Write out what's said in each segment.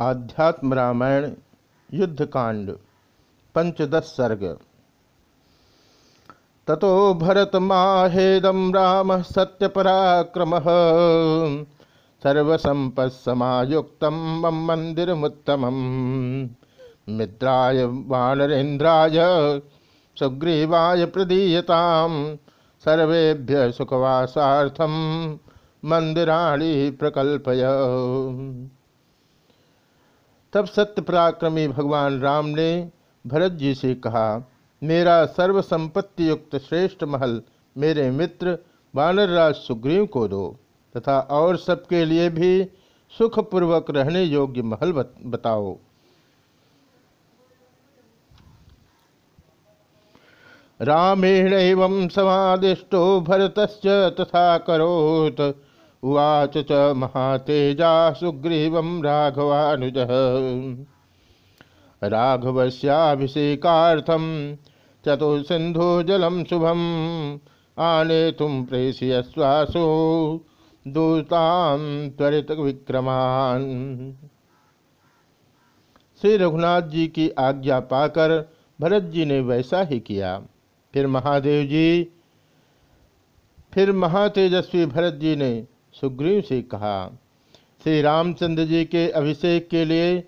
आध्यात्म रामायण युद्धकांड पंचदश सर्ग। ततो भरत माहेदम राम सत्यपराक्रम सर्वसंपत्समायुक्त मम मंदिरमुत्तम मित्राय वानरेन्द्राय, सुग्रीवाय प्रदीयता सर्वेभ्य सुखवासार्थम मंदिराणी प्रकल्पय। तब सत्य पराक्रमी भगवान राम ने भरत जी से कहा, मेरा सर्व संपत्ति युक्त श्रेष्ठ महल मेरे मित्र वानरराज सुग्रीव को दो, तथा और सबके लिए भी सुखपूर्वक रहने योग्य महल बताओ। रामेण समादिष्टो भरत तथा करोत। उवाच च महातेजा सुग्रीव राघवानुज। राघवस्याभिषेकार्थम चतुसिंधुजलम शुभम आने तुम प्रेषयस्वासो दूतान त्वरित विक्रमान श्री रघुनाथ जी की आज्ञा पाकर भरत जी ने वैसा ही किया। फिर महादेव जी, फिर महातेजस्वी भरत जी ने सुग्रीव से कहा, श्री रामचंद्र जी के अभिषेक के लिए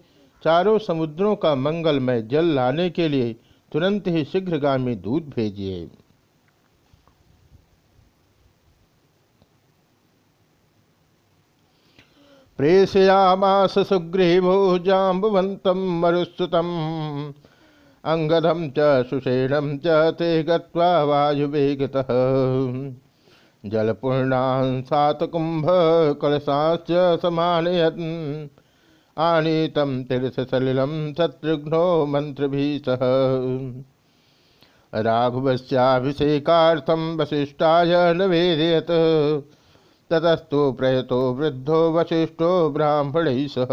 चारों समुद्रों का मंगलमय जल लाने के लिए तुरंत ही शीघ्रगामी दूध भेजिए। प्रेषयामास सुग्रीवो जाम्बवंत मरुस्तुतम अंगदम च सुषेणम च ते जलपूर्णान् सात कुंभ कलशाश्च समानयन्। आनीतं तीर्थसलिलं शत्रुघ्नो मन्त्रभिः सह। राघवस्याभिषेकार्थं वसिष्ठाय नवेदयत। ततस्तु प्रयतो वृद्धो वसिष्ठो ब्राह्मणैः सह।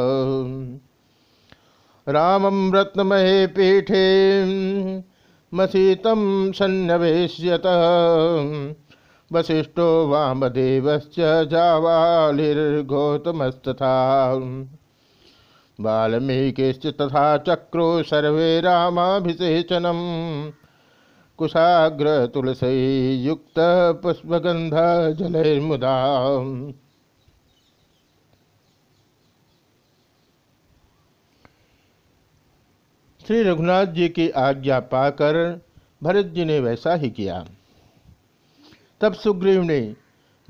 रामं रत्नमये पीठे मसीतं सन्नवेश्यत। वशिष्ठो वामदेवश्च जावालिर्गौतमस्तथा। वाल्मीकिश्च तथा चक्रो सर्वे रामाभिषेचनम्। पुष्पगंध जलैर्मुदा। श्री रघुनाथ जी की आज्ञा पाकर भरत जी ने वैसा ही किया। तब सुग्रीव ने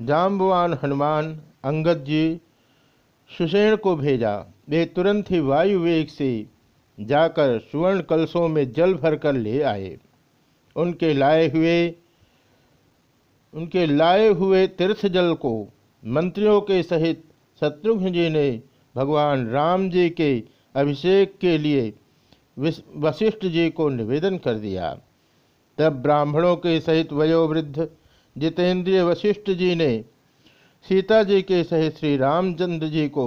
जाम्बवान हनुमान, अंगद जी, सुषेण को भेजा। वे तुरंत ही वायु वेग से जाकर सुवर्ण कलशों में जल भरकर ले आए। उनके लाए हुए, उनके लाए हुए तीर्थ जल को मंत्रियों के सहित शत्रुघ्न जी ने भगवान राम जी के अभिषेक के लिए वशिष्ठ जी को निवेदन कर दिया। तब ब्राह्मणों के सहित वयोवृद्ध जितेंद्रिय वशिष्ठ जी ने सीता जी के सहित श्री रामचंद्र जी को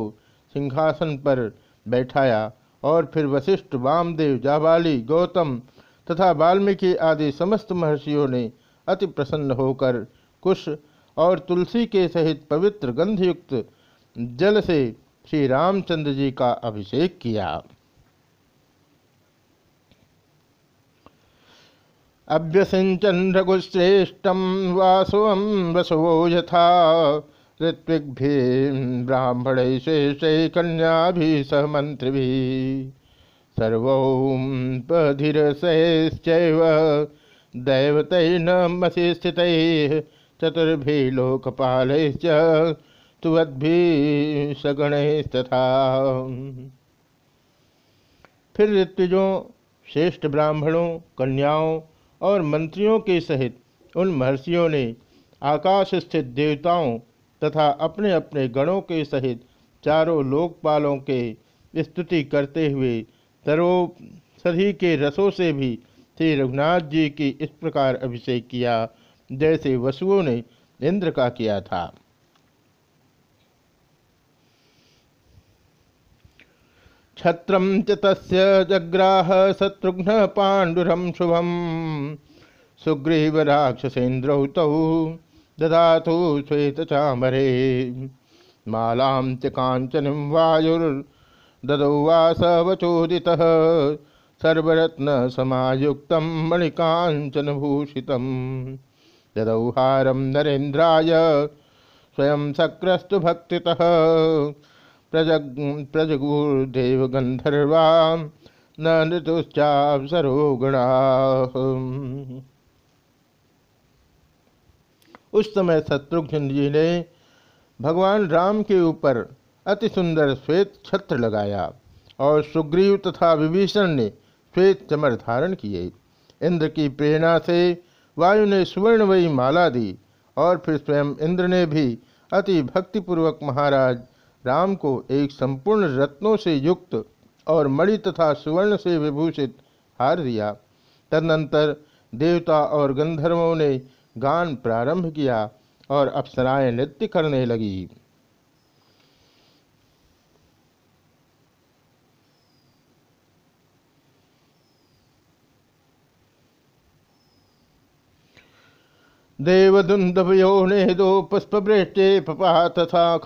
सिंहासन पर बैठाया और फिर वशिष्ठ वामदेव, जाबाली, गौतम तथा वाल्मीकि आदि समस्त महर्षियों ने अति प्रसन्न होकर कुश और तुलसी के सहित पवित्र गंधयुक्त जल से श्री रामचंद्र जी का अभिषेक किया। अभ्यसिंचन रघुश्रेष्ठम वासुव वसुवो यथा। ऋत्विग्भि ब्राह्मण शेष कन्या भी सह मंत्री सर्वधिरसैश्चैव दैवतैर्नमसि स्थितैः चतुर्भिः लोकपालैश्च फिर ऋत्विजों, श्रेष्ठ ब्राह्मणों, कन्याओं और मंत्रियों के सहित उन महर्षियों ने आकाश स्थित देवताओं तथा अपने अपने गणों के सहित चारों लोकपालों के स्तुति करते हुए सधी के रसों से भी श्री रघुनाथ जी की इस प्रकार अभिषेक किया, जैसे वसुओं ने इंद्र का किया था। छत्रम च तस्य जग्राह शत्रुघ्न पाण्डुरं शुभम। सुग्रीव राक्षसेन्द्रौ तौ दधातु श्वेतचामरे। मालां च काञ्चनीं वायुर् ददौवास वचोदित सर्वरत्न समायुक्त मणिकांचन भूषित ददौहारम नरेन्द्राय स्वयं सक्रस्तु भक्ति प्रजग प्रजगुर्देव गंधर्वा न ऋतुश्चापसरो गुणा उस समय शत्रुघ्न जी ने भगवान राम के ऊपर अति सुंदर श्वेत छत्र लगाया और सुग्रीव तथा विभीषण ने श्वेत चमर धारण किए। इंद्र की प्रेरणा से वायु ने सुवर्णवयी माला दी और फिर स्वयं इंद्र ने भी अति भक्तिपूर्वक महाराज राम को एक संपूर्ण रत्नों से युक्त और मणि तथा सुवर्ण से विभूषित हार दिया। तदनंतर देवता और गंधर्वों ने गान प्रारंभ किया और अप्सराएँ नृत्य करने लगी। देवदुन्दभयो नेदो पुष्पवृष्टे तथा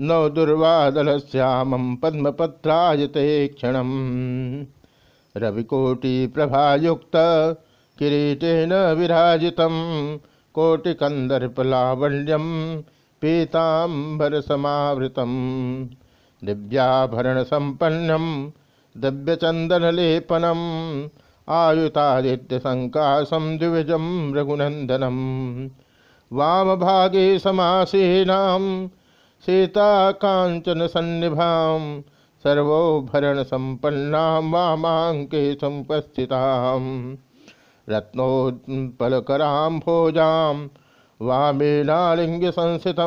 नौ दुर्वादलश्यामं पद्मपत्रायते क्षणम्। रविकोटिप्रभायुक्त किरीटेन विराजितं कोटिकन्दर्पलावण्यं पीताम्बरसमावृतं दिव्याभरणसम्पन्नं दिव्यचन्दनलेपनम्। आयुतादित्य संकाशम द्विजम रघुनंदनम वाम भागे समासीना सीता कांचन सन्निभाम, सर्वोभरण संपन्ना वामांके संपस्थिता रत्नोत्पलकरां भोजां वामेनालिंग संस्थित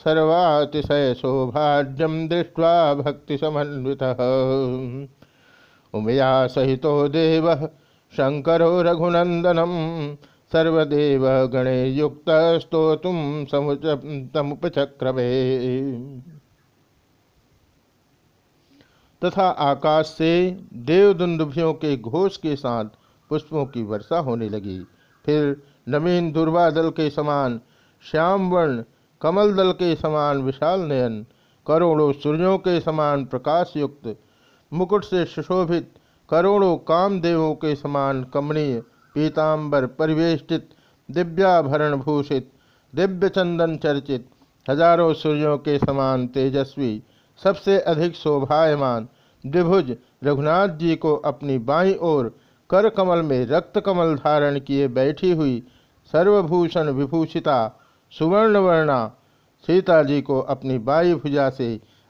सर्वातिशय सौभाग्यम दृष्ट्वा भक्ति समन्वितः उमया सहितो देव शंकरो रघुनंदनम सर्वदेव गणे युक्त स्तोतुम समुपचक्रमे तथा आकाश से देवदुंदुभियों के घोष के साथ पुष्पों की वर्षा होने लगी। फिर नवीन दुर्वा दल के समान श्याम वर्ण कमल दल के समान विशाल नयन, करोड़ों सूर्यों के समान प्रकाश युक्त मुकुट से सुशोभित, करोड़ों कामदेवों के समान कमनीय पीताम्बर परिवेष्टित, दिव्याभरण भूषित दिव्य चंदन चर्चित, हज़ारों सूर्यों के समान तेजस्वी, सबसे अधिक शोभायमान द्विभुज रघुनाथ जी को अपनी बाई ओर कर कमल में रक्त कमल धारण किए बैठी हुई सर्वभूषण विभूषिता सुवर्णवर्णा सीता जी को अपनी बाई भुजा से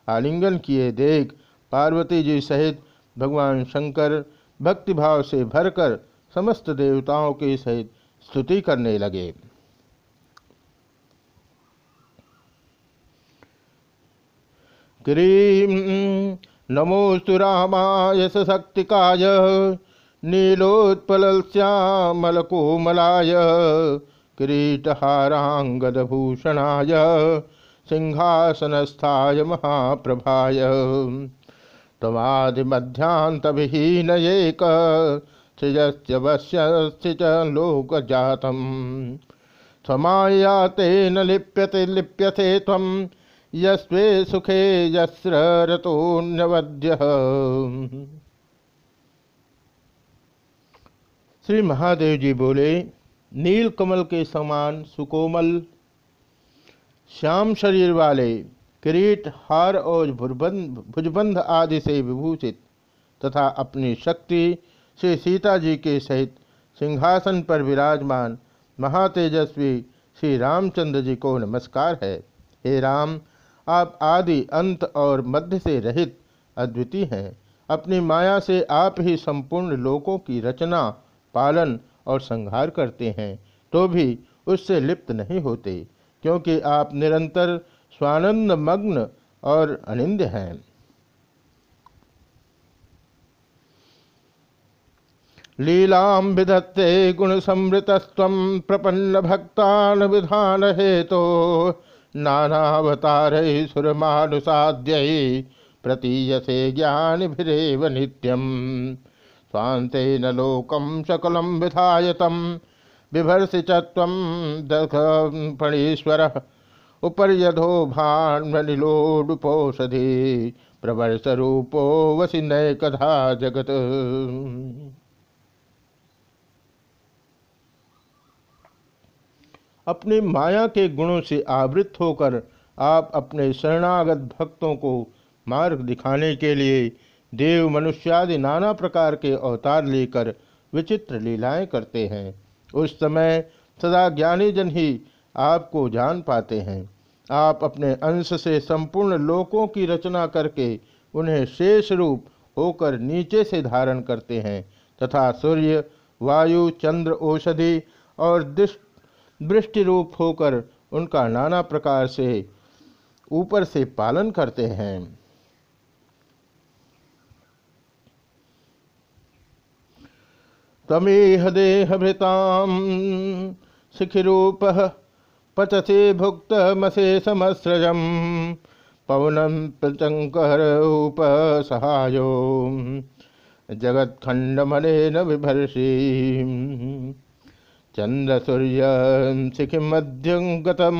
आलिंगन किए देख, पार्वती जी सहित भगवान शंकर भक्तिभाव से भरकर समस्त देवताओं के सहित स्तुति करने लगे। क्रीम नमोस्तु रामाय सशक्तिकाय श्यामलकोमलाय किरीटहारांगदभूषणाय सिंहासनस्थाय महाप्रभाय। तमादिमध्यांतविहीनयेक सृजस्यवश्यस्ति च लोकजातं समाया तेन लिप्यते लिप्यते त्वं यस्वे सुखे यस्र रतोन्यवद्य श्री महादेव जी बोले नील कमल के समान सुकोमल श्याम शरीर वाले किरीट हार और भुजबंध आदि से विभूषित तथा अपनी शक्ति से सीता जी के सहित सिंहासन पर विराजमान महातेजस्वी श्री रामचंद्र जी को नमस्कार है। हे राम, आप आदि अंत और मध्य से रहित अद्वितीय हैं। अपनी माया से आप ही संपूर्ण लोकों की रचना, पालन और संहार करते हैं तो भी उससे लिप्त नहीं होते, क्योंकि आप निरंतर स्वानंद मग्न और अनिंद हैं। लीलां विधत्ते गुण संवृतस्व प्रपन्न भक्तान विधान हेतो। नानावतार सुरमानुसाध्य प्रतीयसे ज्ञानिभिरेव नित्यम स्वान्तेन लोकम सकलम विधायतम बिभर्षि च त्वं दखणीश्वरः उपर यधो भान्मनिलोडुपोषधि प्रवर्ष रूपो वसी नय कथा जगत। अपनी माया के गुणों से आवृत होकर आप अपने शरणागत भक्तों को मार्ग दिखाने के लिए देव मनुष्यादि नाना प्रकार के अवतार लेकर विचित्र लीलाएँ करते हैं। उस समय सदा ज्ञानी जन ही आपको जान पाते हैं। आप अपने अंश से संपूर्ण लोकों की रचना करके उन्हें शेष रूप होकर नीचे से धारण करते हैं तथा सूर्य, वायु, चंद्र, औषधि और दृष्टि रूप होकर उनका नाना प्रकार से ऊपर से पालन करते हैं। तमेह देहभृताम शिखिरूप पचसे भुक्त मसे मशेषमस्रजम पवनम प्रचंकर उपसहायो जगत्खंडमन विभर्षि चंद्र सूर्य शिखिमध्यंगतम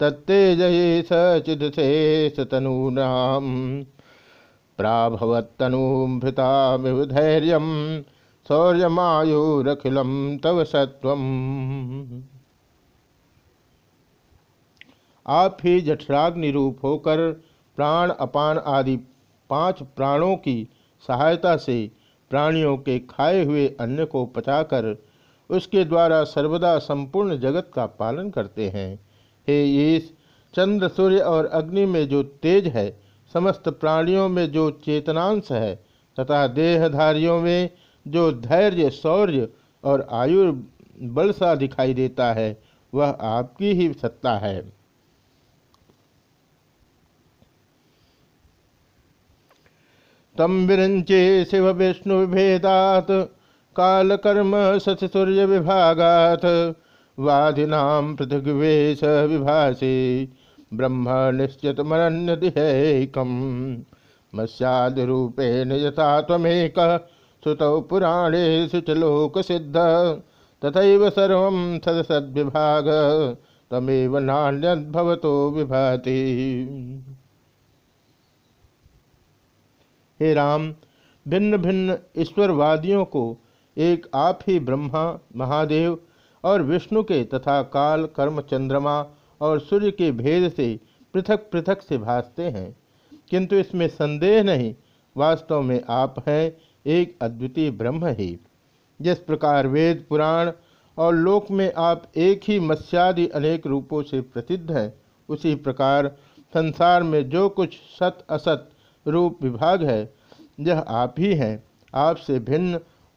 तत्तेजये सचिदशेषतनूना प्राभवत्तनुभृतामिव धैर्य शौर्यमायुरखिलम तव सत्वम आप ही जठराग्नि रूप होकर, प्राण, अपान आदि पाँच प्राणों की सहायता से प्राणियों के खाए हुए अन्न को पचाकर उसके द्वारा सर्वदा संपूर्ण जगत का पालन करते हैं। हे ईश, चंद्र, सूर्य और अग्नि में जो तेज है, समस्त प्राणियों में जो चेतनांश है, तथा देहधारियों में जो धैर्य, शौर्य और आयु बल सा दिखाई देता है, वह आपकी ही सत्ता है। तम विरंचे शिव विष्णु विभेदात काल कर्म सत सूर्य विभागात। वादिना पृथ्वेश विभाषे ब्रह्म निश्चित मरण्य दिहैकम मत्स्यादिरूपेण यथा तमेक श्रुतौ पुराणेषु च लोकसिद्ध तथैव सर्वं सदसद्विभाग तमेव नान्यद्भवतो विभाति। हे राम, भिन्न भिन्न ईश्वरवादियों को एक आप ही ब्रह्मा, महादेव और विष्णु के तथा काल, कर्म, चंद्रमा और सूर्य के भेद से पृथक पृथक से भासते हैं। किंतु इसमें संदेह नहीं, वास्तव में आप हैं, एक अद्वितीय ब्रह्म ही। जिस प्रकार वेद, पुराण और लोक में आप एक ही मत्स्यादि अनेक रूपों से प्रसिद्ध हैं, उसी प्रकार संसार में जो कुछ सत, असत रूप विभाग है, यह आप ही हैं। आपसे भिन्न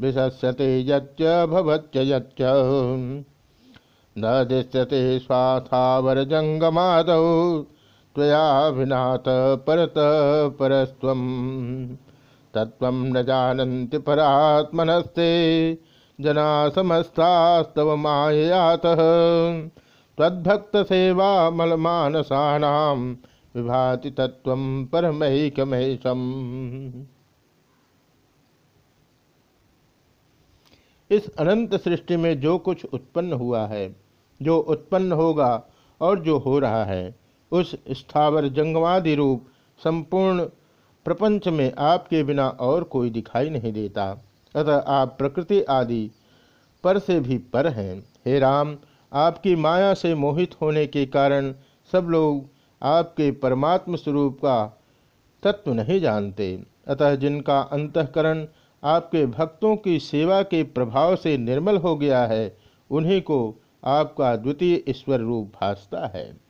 विशस्यते यच्च न दृश्यते स्वाथावरजङ्गमादौ, त्वया विनात परत परस्त्वं तत्त्वं न जानन्ति परात्मनस्ते जना समस्तास्तव माययातः। त्वद्भक्तसेवामलमानसानां विभाति तत्व परमैकमहेशम इस अनंत सृष्टि में जो कुछ उत्पन्न हुआ है, जो उत्पन्न होगा और जो हो रहा है, उस स्थावर जंगमादि रूप संपूर्ण प्रपंच में आपके बिना और कोई दिखाई नहीं देता। अतः आप प्रकृति आदि पर से भी पर हैं। हे राम, आपकी माया से मोहित होने के कारण सब लोग आपके परमात्म स्वरूप का तत्व नहीं जानते। अतः जिनका अंतकरण आपके भक्तों की सेवा के प्रभाव से निर्मल हो गया है। उन्हीं को आपका द्वितीय ईश्वर रूप भासता है।